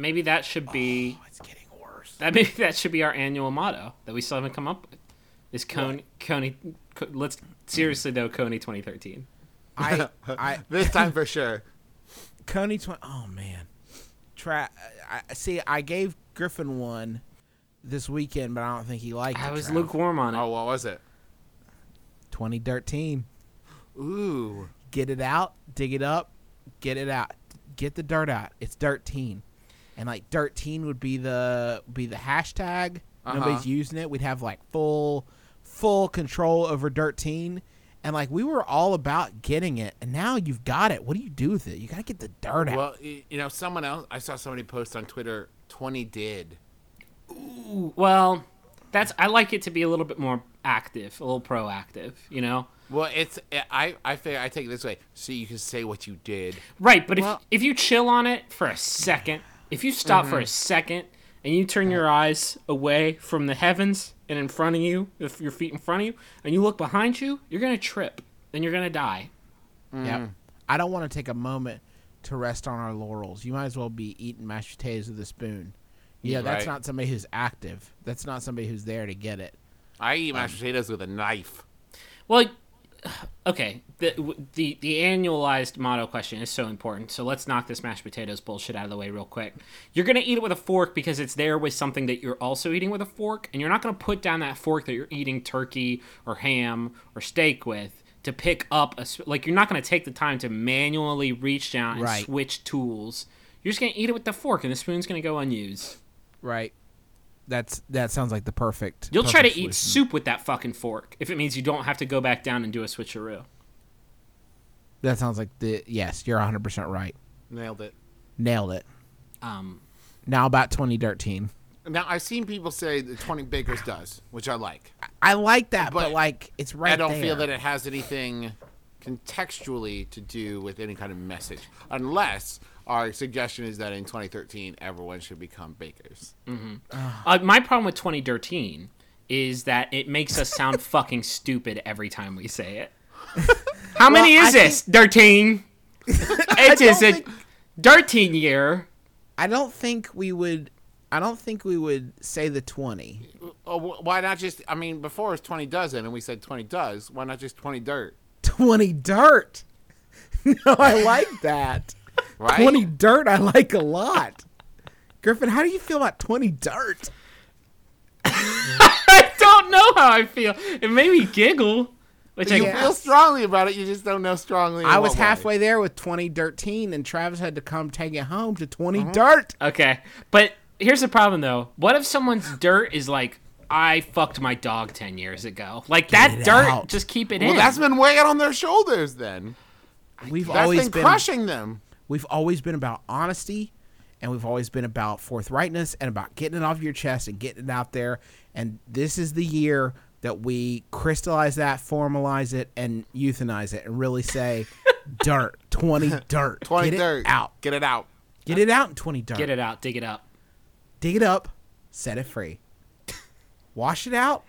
maybe that should be Oh, it's getting worse. that maybe that should be our annual motto that we still haven't come up with. Is Coney Coney? Co- let's seriously though, Coney 2013. I I This time for sure. Coney twenty. Oh man, try. I see. I gave Griffin one this weekend, but I don't think he liked it. I was Trav. lukewarm on it. Oh, what was it? 2013. Ooh. Get it out, dig it up, get it out, get the dirt out. It's dirteen, and like dirteen would be the be the hashtag. Uh-huh. Nobody's using it. We'd have like full full control over dirteen. And like we were all about getting it, and now you've got it. What do you do with it? You gotta get the dirt out. Well, you know, someone else. I saw somebody post on Twitter. Twenty did. Ooh, Well, that's I like it to be a little bit more active, a little proactive. You know. Well, it's I I figure I take it this way, so you can say what you did. Right, but Well- if if you chill on it for a second, if you stop Mm-hmm. for a second and you turn your eyes away from the heavens and in front of you, if your feet in front of you, and you look behind you, you're gonna trip and you're gonna die. Yep. I don't want to take a moment to rest on our laurels. You might as well be eating mashed potatoes with a spoon. Yeah, that's not somebody who's active. That's not somebody who's there to get it. I eat mashed potatoes with a knife. Well, okay, the the the annualized motto question is so important. So let's knock this mashed potatoes bullshit out of the way real quick. You're gonna eat it with a fork because it's there with something that you're also eating with a fork, and you're not gonna put down that fork that you're eating turkey or ham or steak with to pick up a like you're not gonna take the time to manually reach down and Right. switch tools. You're just gonna eat it with the fork, and the spoon's gonna go unused. Right. That's that sounds like the perfect. You'll try to perfect eat soup with that fucking fork if it means you don't have to go back down and do a switcheroo. That sounds like the yes. You're 100 percent right. Nailed it. Nailed it. Um, Now about 2013. Now I've seen people say that Twenty Bakers does, which I like. I like that, but, But like it's right I don't there. feel that it has anything contextually to do with any kind of message, unless our suggestion is that in 2013 everyone should become bakers. Uh, my problem with 2013 is that it makes us sound fucking stupid every time we say it. How many is I this? 13. It is a think- 13 year. I don't think we would. I don't think we would say the 20. Oh, why not just? I mean, before it was 20 dozen, and we said 20 does. Why not just 20 dirt? 20 dirt. no, I like that. Right? 20 dirt, I like a lot. Griffin, how do you feel about 20 dirt? I don't know how I feel. It made me giggle. Which You I feel strongly about it. You just don't know strongly. I was what way. halfway there with 20 dirteen, and Travis had to come take it home to 20 Uh-huh. dirt. Okay, but here's the problem though. What if someone's dirt is like, I fucked my dog 10 years ago? Like that dirt, out. just keep it Well, in. Well, that's been weighing on their shoulders. Then We've that's always been been crushing them. we've always been about honesty and we've always been about forthrightness and about getting it off your chest and getting it out there and this is the year that we crystallize that formalize it and euthanize it and really say dirt 20 dirt 20 get dirt it out Get it out. get it out in 20 dirt Get it out, dig it up. dig it up set it free wash it out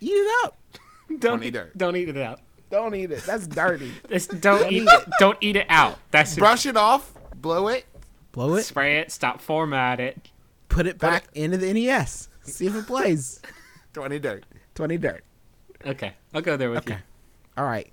eat it up Don't eat dirt. Don't eat it out. don't eat it that's dirty Just don't eat it. Don't eat it out. That's Brush it off. Blow it. blow it Spray it. Stop format it. put it back into the NES see if it plays 20 dirt. 20 dirt Okay, I'll go there with Okay. you. All right.